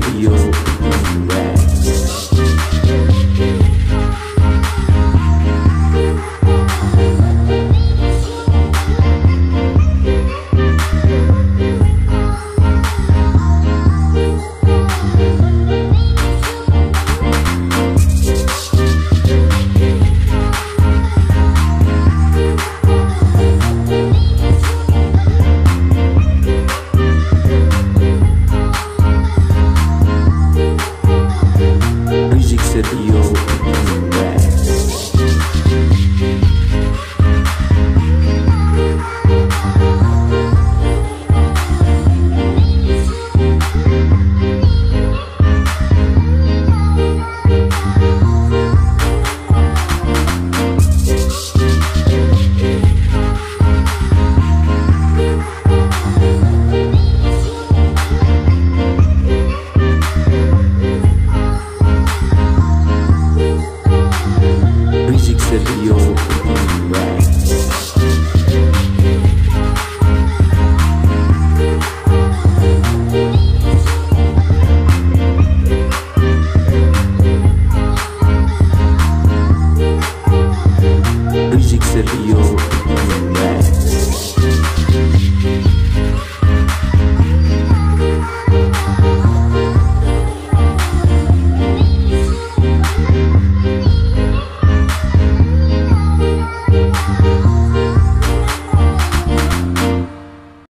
Music